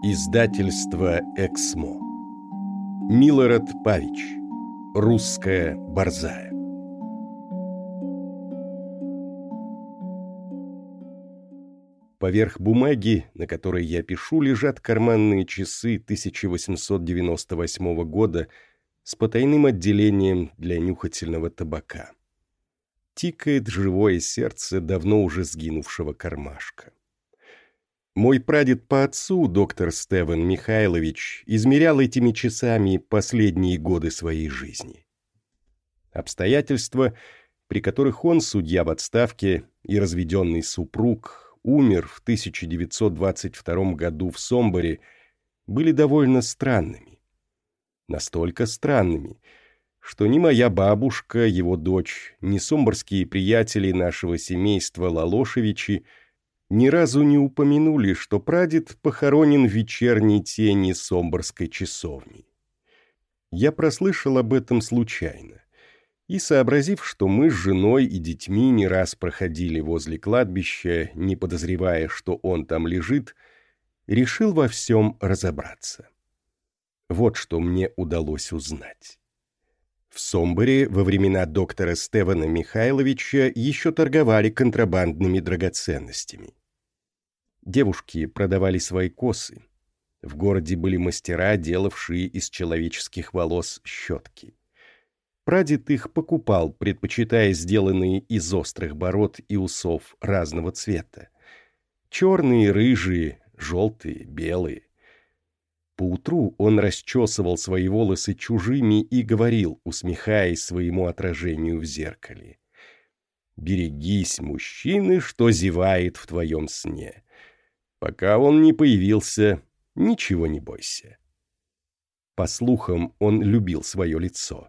Издательство «Эксмо». Милорад Павич. Русская борзая. Поверх бумаги, на которой я пишу, лежат карманные часы 1898 года с потайным отделением для нюхательного табака. Тикает живое сердце давно уже сгинувшего кармашка. Мой прадед по отцу, доктор Стевен Михайлович, измерял этими часами последние годы своей жизни. Обстоятельства, при которых он, судья в отставке и разведенный супруг, умер в 1922 году в Сомборе, были довольно странными. Настолько странными, что ни моя бабушка, его дочь, ни сомборские приятели нашего семейства Лалошевичи – ни разу не упомянули, что прадед похоронен в вечерней тени Сомборской часовни. Я прослышал об этом случайно, и, сообразив, что мы с женой и детьми не раз проходили возле кладбища, не подозревая, что он там лежит, решил во всем разобраться. Вот что мне удалось узнать. В Сомборе во времена доктора Стевана Михайловича еще торговали контрабандными драгоценностями. Девушки продавали свои косы. В городе были мастера, делавшие из человеческих волос щетки. Прадед их покупал, предпочитая сделанные из острых бород и усов разного цвета. Черные, рыжие, желтые, белые. Поутру он расчесывал свои волосы чужими и говорил, усмехаясь своему отражению в зеркале. «Берегись, мужчины, что зевает в твоем сне. Пока он не появился, ничего не бойся. По слухам, он любил свое лицо.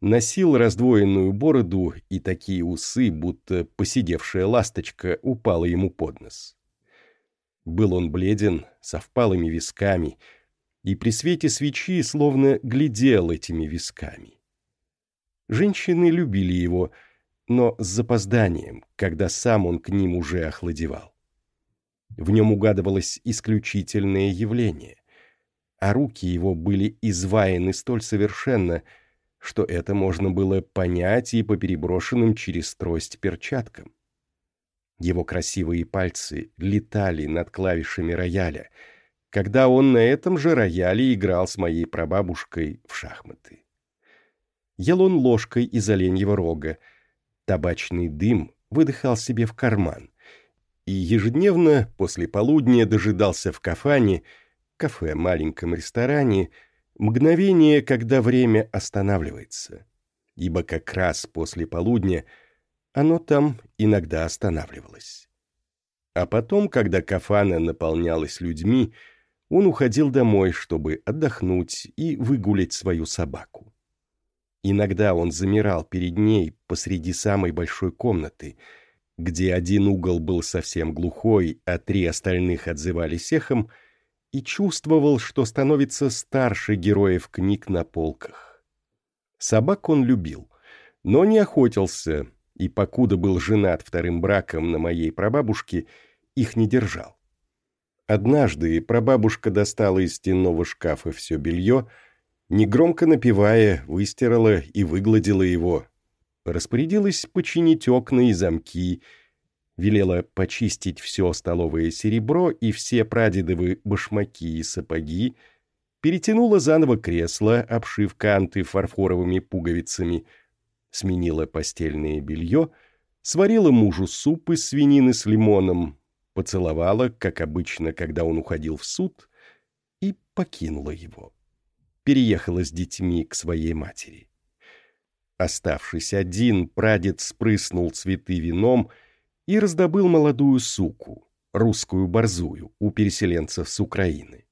Носил раздвоенную бороду и такие усы, будто посидевшая ласточка упала ему под нос. Был он бледен, со впалыми висками, и при свете свечи словно глядел этими висками. Женщины любили его, но с запозданием, когда сам он к ним уже охладевал. В нем угадывалось исключительное явление, а руки его были изваяны столь совершенно, что это можно было понять и по переброшенным через трость перчаткам. Его красивые пальцы летали над клавишами рояля, когда он на этом же рояле играл с моей прабабушкой в шахматы. Ел он ложкой из оленьего рога, табачный дым выдыхал себе в карман, и ежедневно после полудня дожидался в кафане, кафе маленьком ресторане, мгновение, когда время останавливается. Ибо как раз после полудня оно там иногда останавливалось. А потом, когда кафана наполнялась людьми, он уходил домой, чтобы отдохнуть и выгулять свою собаку. Иногда он замирал перед ней посреди самой большой комнаты — где один угол был совсем глухой, а три остальных отзывались эхом, и чувствовал, что становится старше героев книг на полках. Собак он любил, но не охотился, и покуда был женат вторым браком на моей прабабушке, их не держал. Однажды прабабушка достала из стенного шкафа все белье, негромко напевая, выстирала и выгладила его, распорядилась починить окна и замки, велела почистить все столовое серебро и все прадедовы башмаки и сапоги, перетянула заново кресло, обшив канты фарфоровыми пуговицами, сменила постельное белье, сварила мужу суп из свинины с лимоном, поцеловала, как обычно, когда он уходил в суд, и покинула его. Переехала с детьми к своей матери. Оставшись один, прадед спрыснул цветы вином и раздобыл молодую суку, русскую борзую, у переселенцев с Украины.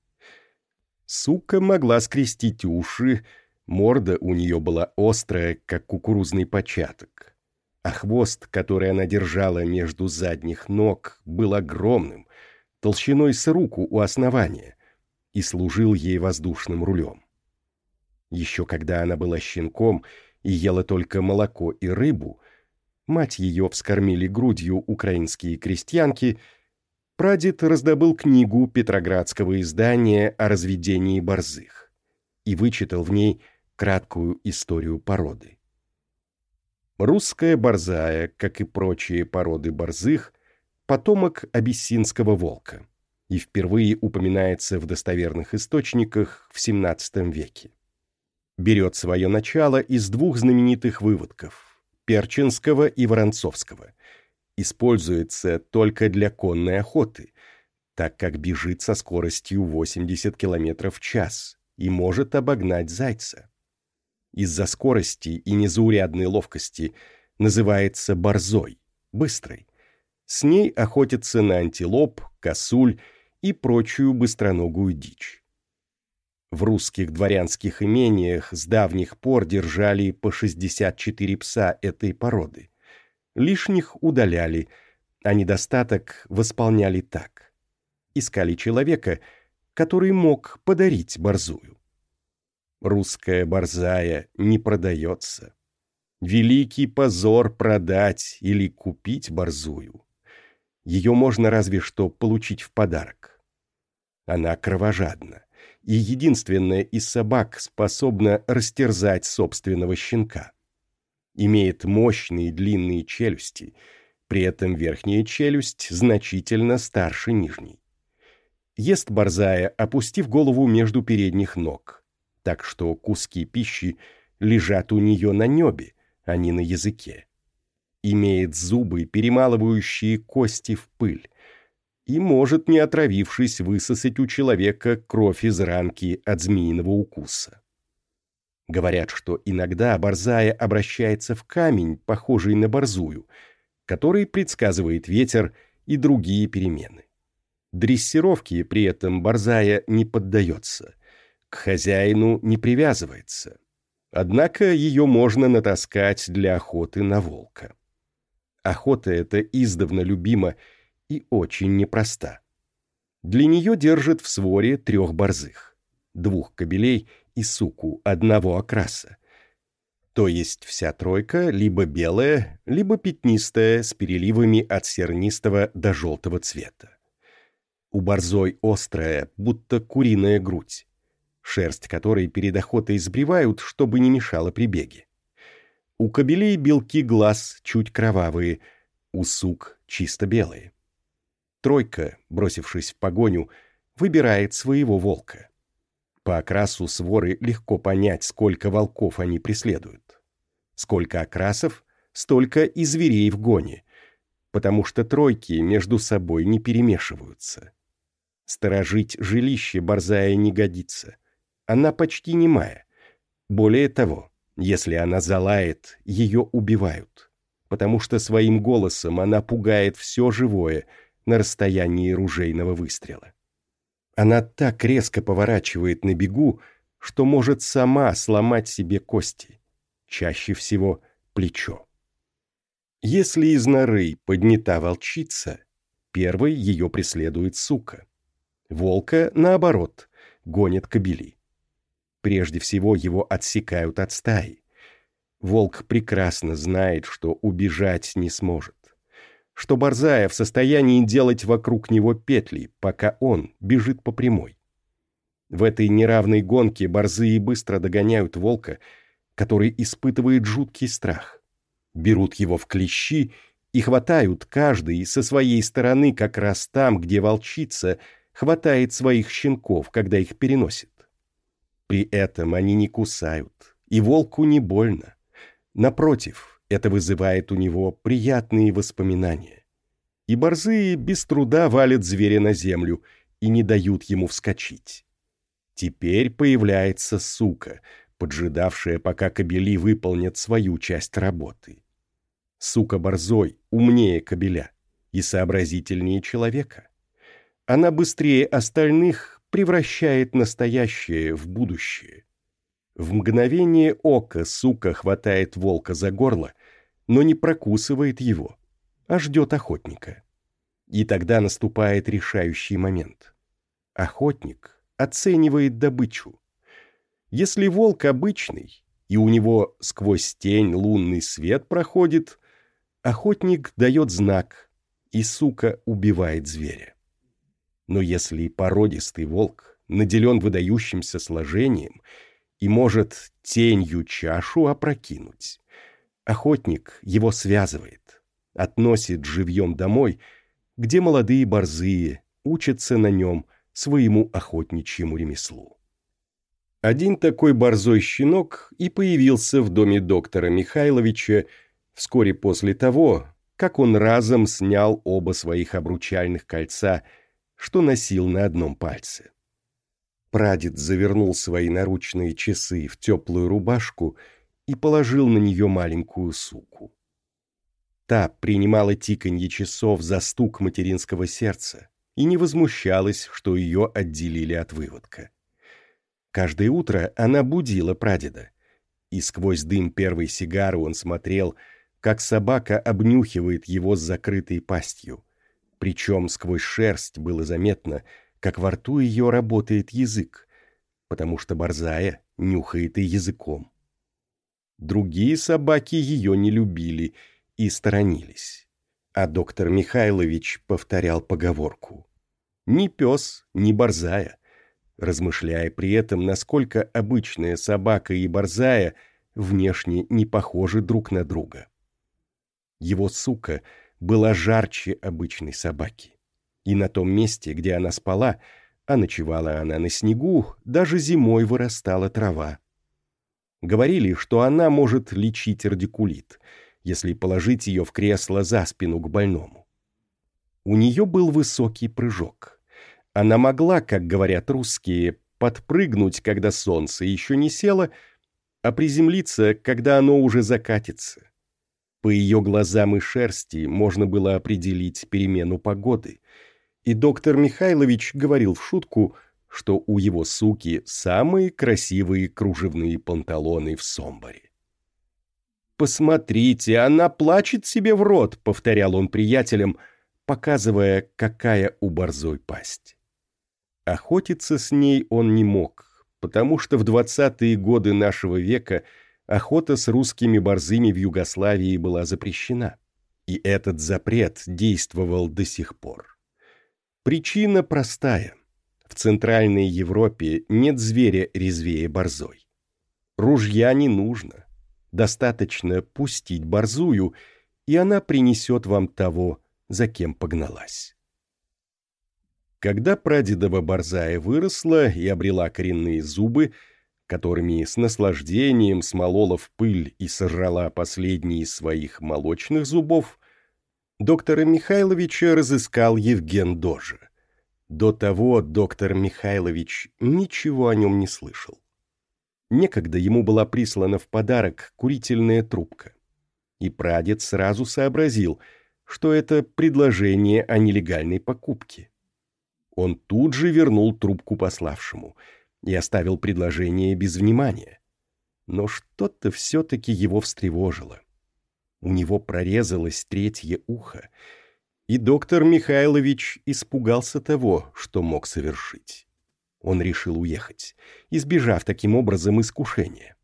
Сука могла скрестить уши, морда у нее была острая, как кукурузный початок, а хвост, который она держала между задних ног, был огромным, толщиной с руку у основания, и служил ей воздушным рулем. Еще когда она была щенком — и ела только молоко и рыбу, мать ее вскормили грудью украинские крестьянки, прадед раздобыл книгу петроградского издания о разведении борзых и вычитал в ней краткую историю породы. Русская борзая, как и прочие породы борзых, потомок абиссинского волка и впервые упоминается в достоверных источниках в XVII веке. Берет свое начало из двух знаменитых выводков – Перчинского и Воронцовского. Используется только для конной охоты, так как бежит со скоростью 80 км в час и может обогнать зайца. Из-за скорости и незаурядной ловкости называется борзой, быстрой. С ней охотятся на антилоп, косуль и прочую быстроногую дичь. В русских дворянских имениях с давних пор держали по 64 пса этой породы. Лишних удаляли, а недостаток восполняли так. Искали человека, который мог подарить борзую. Русская борзая не продается. Великий позор продать или купить борзую. Ее можно разве что получить в подарок. Она кровожадна, и единственная из собак способна растерзать собственного щенка. Имеет мощные длинные челюсти, при этом верхняя челюсть значительно старше нижней. Ест борзая, опустив голову между передних ног, так что куски пищи лежат у нее на небе, а не на языке. Имеет зубы, перемалывающие кости в пыль, и может, не отравившись, высосать у человека кровь из ранки от змеиного укуса. Говорят, что иногда борзая обращается в камень, похожий на борзую, который предсказывает ветер и другие перемены. Дрессировке при этом борзая не поддается, к хозяину не привязывается. Однако ее можно натаскать для охоты на волка. Охота эта издавна любима и очень непроста. Для нее держит в своре трех борзых, двух кобелей и суку одного окраса. То есть вся тройка либо белая, либо пятнистая с переливами от сернистого до желтого цвета. У борзой острая, будто куриная грудь, шерсть которой перед охотой сбривают, чтобы не мешало при беге. У кобелей белки глаз чуть кровавые, у сук чисто белые. Тройка, бросившись в погоню, выбирает своего волка. По окрасу своры легко понять, сколько волков они преследуют. Сколько окрасов, столько и зверей в гоне, потому что тройки между собой не перемешиваются. Сторожить жилище борзая не годится. Она почти немая. Более того, если она залает, ее убивают, потому что своим голосом она пугает все живое — на расстоянии ружейного выстрела. Она так резко поворачивает на бегу, что может сама сломать себе кости, чаще всего плечо. Если из норы поднята волчица, первой ее преследует сука. Волка, наоборот, гонит кобели. Прежде всего его отсекают от стаи. Волк прекрасно знает, что убежать не сможет что Борзая в состоянии делать вокруг него петли, пока он бежит по прямой. В этой неравной гонке борзые быстро догоняют волка, который испытывает жуткий страх. Берут его в клещи и хватают каждый со своей стороны как раз там, где волчица хватает своих щенков, когда их переносит. При этом они не кусают, и волку не больно. Напротив, это вызывает у него приятные воспоминания. И борзые без труда валят зверя на землю и не дают ему вскочить. Теперь появляется сука, поджидавшая, пока кобели выполнят свою часть работы. Сука борзой умнее кобеля и сообразительнее человека. Она быстрее остальных превращает настоящее в будущее. В мгновение ока сука хватает волка за горло но не прокусывает его, а ждет охотника. И тогда наступает решающий момент. Охотник оценивает добычу. Если волк обычный, и у него сквозь тень лунный свет проходит, охотник дает знак, и сука убивает зверя. Но если породистый волк наделен выдающимся сложением и может тенью чашу опрокинуть, охотник его связывает, относит живьем домой, где молодые борзые учатся на нем своему охотничьему ремеслу. Один такой борзой щенок и появился в доме доктора Михайловича вскоре после того, как он разом снял оба своих обручальных кольца, что носил на одном пальце. Прадед завернул свои наручные часы в теплую рубашку и положил на нее маленькую суку. Та принимала тиканье часов за стук материнского сердца и не возмущалась, что ее отделили от выводка. Каждое утро она будила прадеда, и сквозь дым первой сигары он смотрел, как собака обнюхивает его с закрытой пастью. Причем сквозь шерсть было заметно, как во рту ее работает язык, потому что борзая нюхает и языком. Другие собаки ее не любили и сторонились. А доктор Михайлович повторял поговорку. «Ни пес, ни борзая», размышляя при этом, насколько обычная собака и борзая внешне не похожи друг на друга. Его сука была жарче обычной собаки. И на том месте, где она спала, а ночевала она на снегу, даже зимой вырастала трава. Говорили, что она может лечить радикулит, если положить ее в кресло за спину к больному. У нее был высокий прыжок. Она могла, как говорят русские, подпрыгнуть, когда солнце еще не село, а приземлиться, когда оно уже закатится. По ее глазам и шерсти можно было определить перемену погоды, и доктор Михайлович говорил в шутку, что у его суки самые красивые кружевные панталоны в Сомборе. «Посмотрите, она плачет себе в рот», — повторял он приятелям, показывая, какая у борзой пасть. Охотиться с ней он не мог, потому что в двадцатые годы нашего века охота с русскими борзыми в Югославии была запрещена. И этот запрет действовал до сих пор. Причина простая. В Центральной Европе нет зверя резвее борзой. Ружья не нужно. Достаточно пустить борзую, и она принесет вам того, за кем погналась. Когда прадедова борзая выросла и обрела коренные зубы, которыми с наслаждением смолола в пыль и сожрала последние из своих молочных зубов, доктора Михайловича разыскал Евген Дожа. До того доктор Михайлович ничего о нем не слышал. Некогда ему была прислана в подарок курительная трубка. И прадед сразу сообразил, что это предложение о нелегальной покупке. Он тут же вернул трубку пославшему и оставил предложение без внимания. Но что-то все-таки его встревожило. У него прорезалось третье ухо, и доктор Михайлович испугался того, что мог совершить. Он решил уехать, избежав таким образом искушения.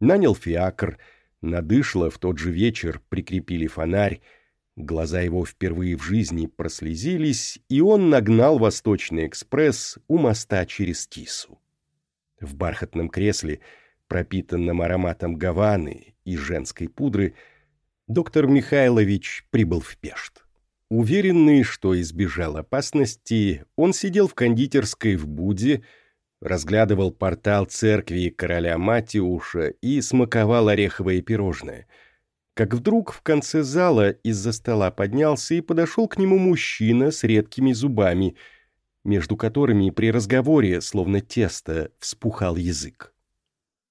Нанял фиакр, надышло в тот же вечер прикрепили фонарь, Глаза его впервые в жизни прослезились, и он нагнал Восточный экспресс у моста через Тису. В бархатном кресле, пропитанном ароматом гаваны и женской пудры, доктор Михайлович прибыл в Пешт. Уверенный, что избежал опасности, он сидел в кондитерской в Буде, разглядывал портал церкви короля Матиуша и смаковал ореховое пирожное — как вдруг в конце зала из-за стола поднялся и подошел к нему мужчина с редкими зубами, между которыми при разговоре, словно тесто, вспухал язык.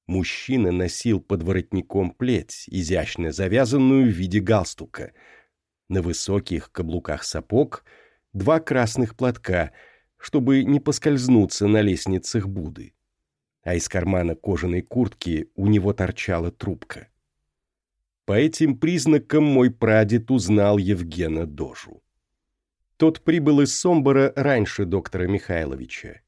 Мужчина носил под воротником плеть, изящно завязанную в виде галстука. На высоких каблуках сапог два красных платка, чтобы не поскользнуться на лестницах Буды. А из кармана кожаной куртки у него торчала трубка. По этим признакам мой прадед узнал Евгена Дожу. Тот прибыл из Сомбора раньше доктора Михайловича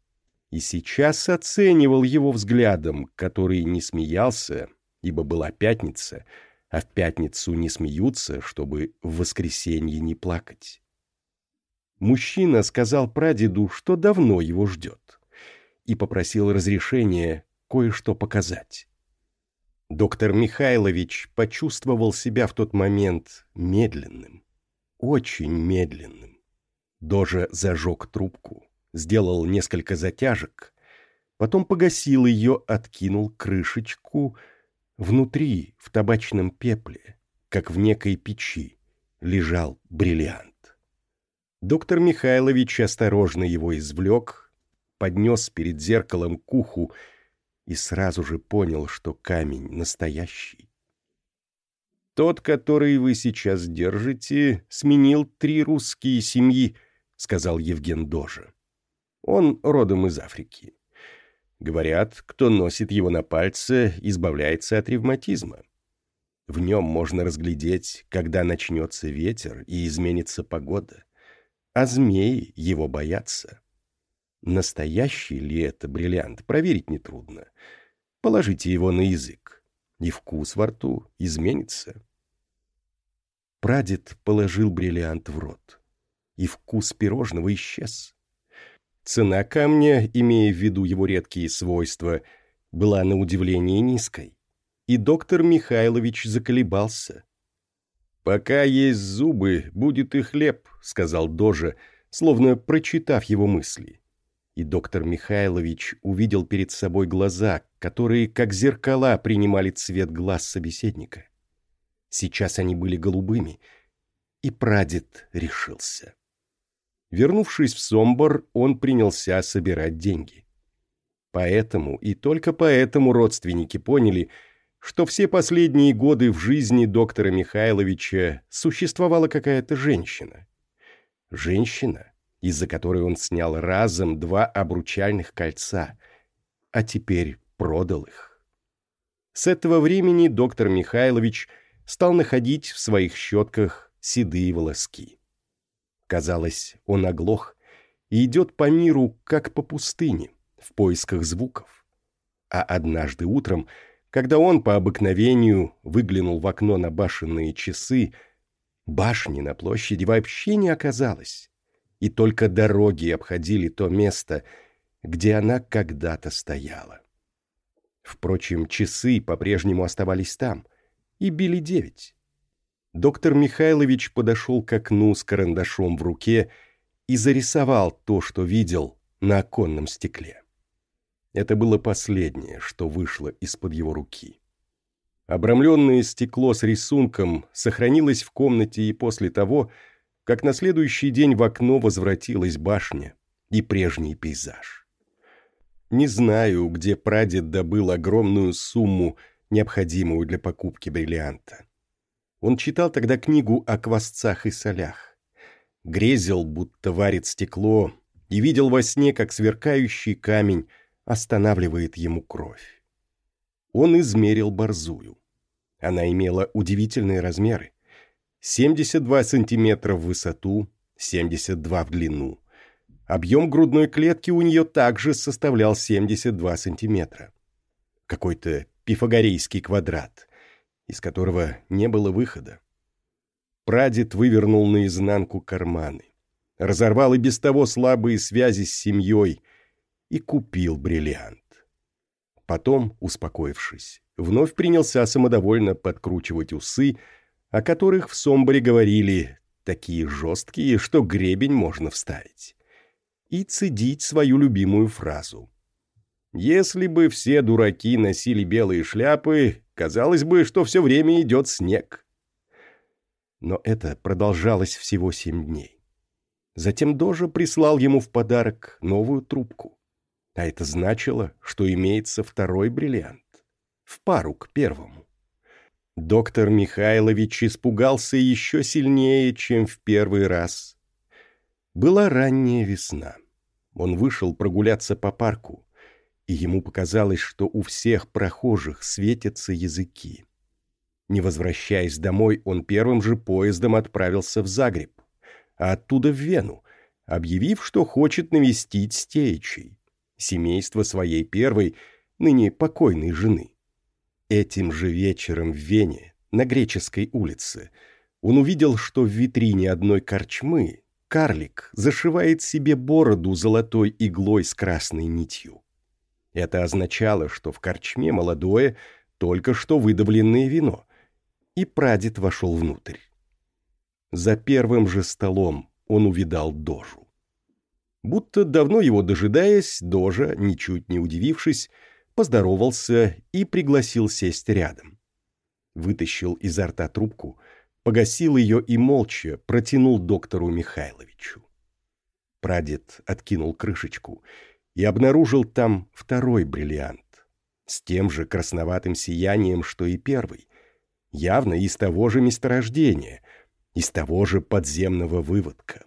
и сейчас оценивал его взглядом, который не смеялся, ибо была пятница, а в пятницу не смеются, чтобы в воскресенье не плакать. Мужчина сказал прадеду, что давно его ждет, и попросил разрешения кое-что показать. Доктор Михайлович почувствовал себя в тот момент медленным, очень медленным. Дожа зажег трубку, сделал несколько затяжек, потом погасил ее, откинул крышечку. Внутри, в табачном пепле, как в некой печи, лежал бриллиант. Доктор Михайлович осторожно его извлек, поднес перед зеркалом к уху и сразу же понял, что камень настоящий. «Тот, который вы сейчас держите, сменил три русские семьи», — сказал Евген Дожа. «Он родом из Африки. Говорят, кто носит его на пальце, избавляется от ревматизма. В нем можно разглядеть, когда начнется ветер и изменится погода. А змеи его боятся. Настоящий ли это бриллиант, проверить нетрудно. Положите его на язык, и вкус во рту изменится. Прадед положил бриллиант в рот, и вкус пирожного исчез. Цена камня, имея в виду его редкие свойства, была на удивление низкой, и доктор Михайлович заколебался. «Пока есть зубы, будет и хлеб», — сказал Дожа, словно прочитав его мысли и доктор Михайлович увидел перед собой глаза, которые, как зеркала, принимали цвет глаз собеседника. Сейчас они были голубыми, и прадед решился. Вернувшись в Сомбор, он принялся собирать деньги. Поэтому и только поэтому родственники поняли, что все последние годы в жизни доктора Михайловича существовала какая-то женщина. Женщина, из-за которой он снял разом два обручальных кольца, а теперь продал их. С этого времени доктор Михайлович стал находить в своих щетках седые волоски. Казалось, он оглох и идет по миру, как по пустыне, в поисках звуков. А однажды утром, когда он по обыкновению выглянул в окно на башенные часы, башни на площади вообще не оказалось и только дороги обходили то место, где она когда-то стояла. Впрочем, часы по-прежнему оставались там и били девять. Доктор Михайлович подошел к окну с карандашом в руке и зарисовал то, что видел на оконном стекле. Это было последнее, что вышло из-под его руки. Обрамленное стекло с рисунком сохранилось в комнате и после того, как на следующий день в окно возвратилась башня и прежний пейзаж. Не знаю, где прадед добыл огромную сумму, необходимую для покупки бриллианта. Он читал тогда книгу о квасцах и солях. Грезил, будто варит стекло, и видел во сне, как сверкающий камень останавливает ему кровь. Он измерил борзую. Она имела удивительные размеры. 72 сантиметра в высоту, 72 в длину. Объем грудной клетки у нее также составлял 72 сантиметра. Какой-то пифагорейский квадрат, из которого не было выхода. Прадед вывернул наизнанку карманы, разорвал и без того слабые связи с семьей и купил бриллиант. Потом, успокоившись, вновь принялся самодовольно подкручивать усы, о которых в Сомборе говорили, такие жесткие, что гребень можно вставить. И цедить свою любимую фразу. Если бы все дураки носили белые шляпы, казалось бы, что все время идет снег. Но это продолжалось всего семь дней. Затем Дожа прислал ему в подарок новую трубку. А это значило, что имеется второй бриллиант. В пару к первому. Доктор Михайлович испугался еще сильнее, чем в первый раз. Была ранняя весна. Он вышел прогуляться по парку, и ему показалось, что у всех прохожих светятся языки. Не возвращаясь домой, он первым же поездом отправился в Загреб, а оттуда в Вену, объявив, что хочет навестить Стеичей, семейство своей первой, ныне покойной жены. Этим же вечером в Вене, на Греческой улице, он увидел, что в витрине одной корчмы карлик зашивает себе бороду золотой иглой с красной нитью. Это означало, что в корчме молодое, только что выдавленное вино. И прадед вошел внутрь. За первым же столом он увидал Дожу. Будто давно его дожидаясь, Дожа, ничуть не удивившись, поздоровался и пригласил сесть рядом. Вытащил изо рта трубку, погасил ее и молча протянул доктору Михайловичу. Прадед откинул крышечку и обнаружил там второй бриллиант, с тем же красноватым сиянием, что и первый, явно из того же месторождения, из того же подземного выводка.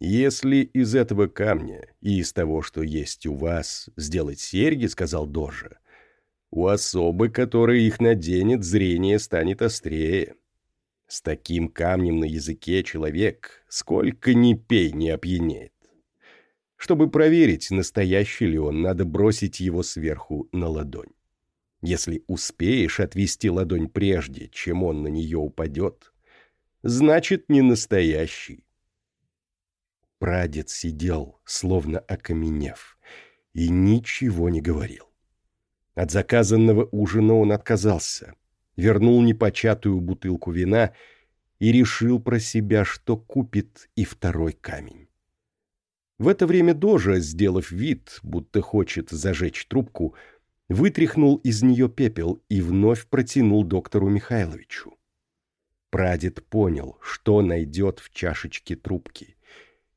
«Если из этого камня и из того, что есть у вас, сделать серьги, — сказал Дожа, — у особы, которая их наденет, зрение станет острее. С таким камнем на языке человек, сколько ни пей, не опьянеет. Чтобы проверить, настоящий ли он, надо бросить его сверху на ладонь. Если успеешь отвести ладонь прежде, чем он на нее упадет, значит, не настоящий. Прадед сидел, словно окаменев, и ничего не говорил. От заказанного ужина он отказался, вернул непочатую бутылку вина и решил про себя, что купит и второй камень. В это время Дожа, сделав вид, будто хочет зажечь трубку, вытряхнул из нее пепел и вновь протянул доктору Михайловичу. Прадед понял, что найдет в чашечке трубки,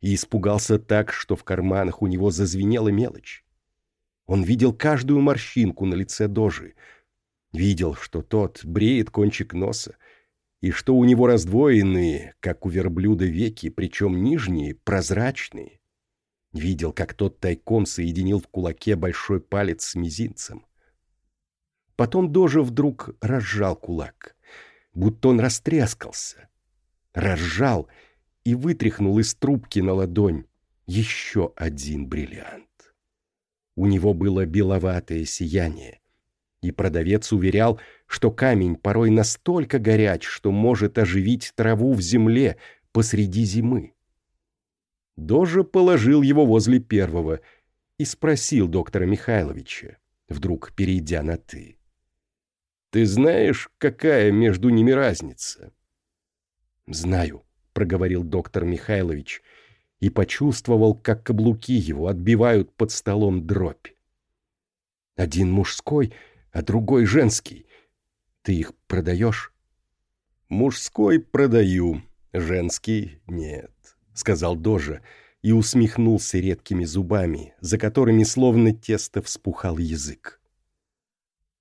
и испугался так, что в карманах у него зазвенела мелочь. Он видел каждую морщинку на лице Дожи, видел, что тот бреет кончик носа, и что у него раздвоенные, как у верблюда, веки, причем нижние, прозрачные. Видел, как тот тайком соединил в кулаке большой палец с мизинцем. Потом Дожа вдруг разжал кулак, будто он растрескался. Разжал — и вытряхнул из трубки на ладонь еще один бриллиант. У него было беловатое сияние, и продавец уверял, что камень порой настолько горяч, что может оживить траву в земле посреди зимы. Дожа положил его возле первого и спросил доктора Михайловича, вдруг перейдя на «ты». «Ты знаешь, какая между ними разница?» «Знаю», — проговорил доктор Михайлович и почувствовал, как каблуки его отбивают под столом дробь. «Один мужской, а другой женский. Ты их продаешь?» «Мужской продаю, женский нет», — сказал Дожа и усмехнулся редкими зубами, за которыми словно тесто вспухал язык.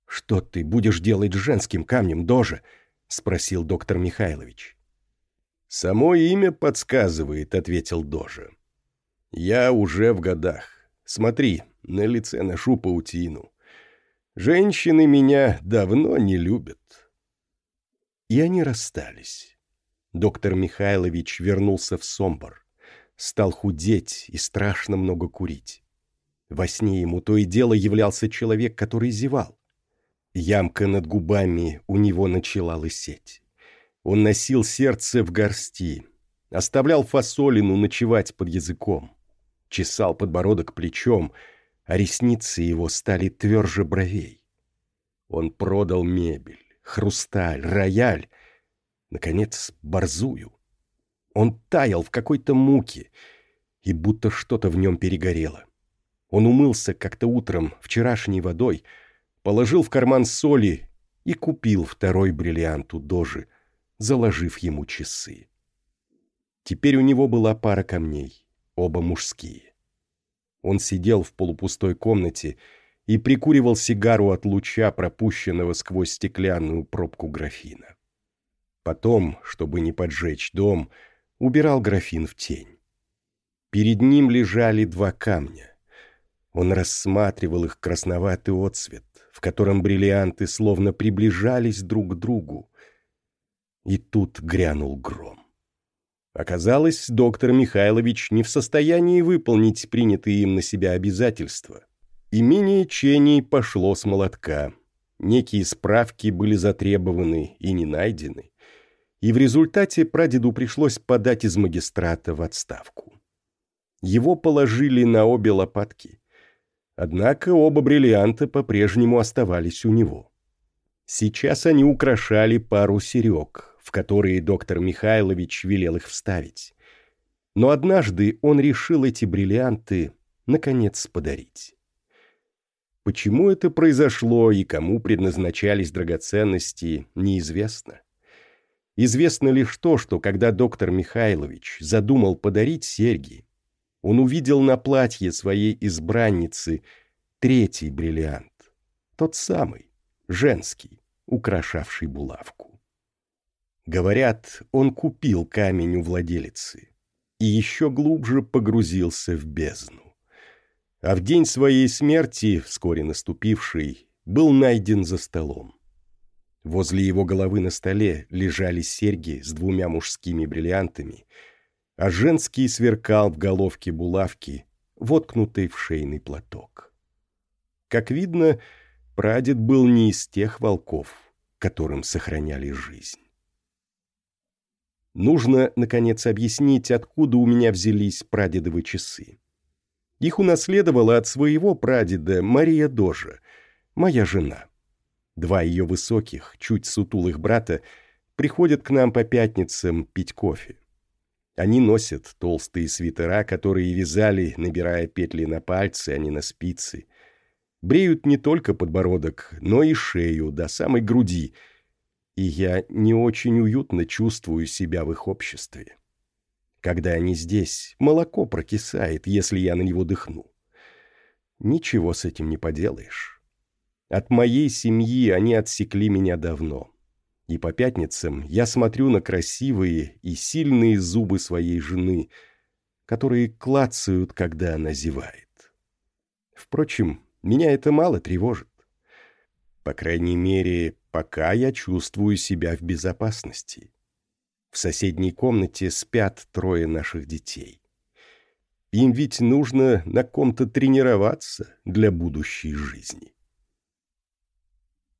«Что ты будешь делать с женским камнем, Дожа?» — спросил доктор Михайлович. «Само имя подсказывает», — ответил Дожа. «Я уже в годах. Смотри, на лице ношу паутину. Женщины меня давно не любят». И они расстались. Доктор Михайлович вернулся в Сомбор. Стал худеть и страшно много курить. Во сне ему то и дело являлся человек, который зевал. Ямка над губами у него начала лысеть. Он носил сердце в горсти, оставлял фасолину ночевать под языком, чесал подбородок плечом, а ресницы его стали тверже бровей. Он продал мебель, хрусталь, рояль, наконец, борзую. Он таял в какой-то муке, и будто что-то в нем перегорело. Он умылся как-то утром вчерашней водой, положил в карман соли и купил второй бриллиант у Дожи — заложив ему часы. Теперь у него была пара камней, оба мужские. Он сидел в полупустой комнате и прикуривал сигару от луча, пропущенного сквозь стеклянную пробку графина. Потом, чтобы не поджечь дом, убирал графин в тень. Перед ним лежали два камня. Он рассматривал их красноватый отцвет, в котором бриллианты словно приближались друг к другу, и тут грянул гром. Оказалось, доктор Михайлович не в состоянии выполнить принятые им на себя обязательства. Имение Ченей пошло с молотка. Некие справки были затребованы и не найдены. и в результате прадеду пришлось подать из магистрата в отставку. Его положили на обе лопатки. Однако оба бриллианта по-прежнему оставались у него. Сейчас они украшали пару серег, в которые доктор Михайлович велел их вставить. Но однажды он решил эти бриллианты наконец подарить. Почему это произошло и кому предназначались драгоценности, неизвестно. Известно лишь то, что когда доктор Михайлович задумал подарить серьги, он увидел на платье своей избранницы третий бриллиант, тот самый, женский, украшавший булавку. Говорят, он купил камень у владелицы и еще глубже погрузился в бездну. А в день своей смерти, вскоре наступивший, был найден за столом. Возле его головы на столе лежали серьги с двумя мужскими бриллиантами, а женский сверкал в головке булавки, воткнутой в шейный платок. Как видно, прадед был не из тех волков, которым сохраняли жизнь. Нужно, наконец, объяснить, откуда у меня взялись прадедовы часы. Их унаследовала от своего прадеда Мария Дожа, моя жена. Два ее высоких, чуть сутулых брата приходят к нам по пятницам пить кофе. Они носят толстые свитера, которые вязали, набирая петли на пальцы, а не на спицы. Бреют не только подбородок, но и шею до самой груди, и я не очень уютно чувствую себя в их обществе. Когда они здесь, молоко прокисает, если я на него дыхну. Ничего с этим не поделаешь. От моей семьи они отсекли меня давно. И по пятницам я смотрю на красивые и сильные зубы своей жены, которые клацают, когда она зевает. Впрочем, меня это мало тревожит. По крайней мере, пока я чувствую себя в безопасности. В соседней комнате спят трое наших детей. Им ведь нужно на ком-то тренироваться для будущей жизни.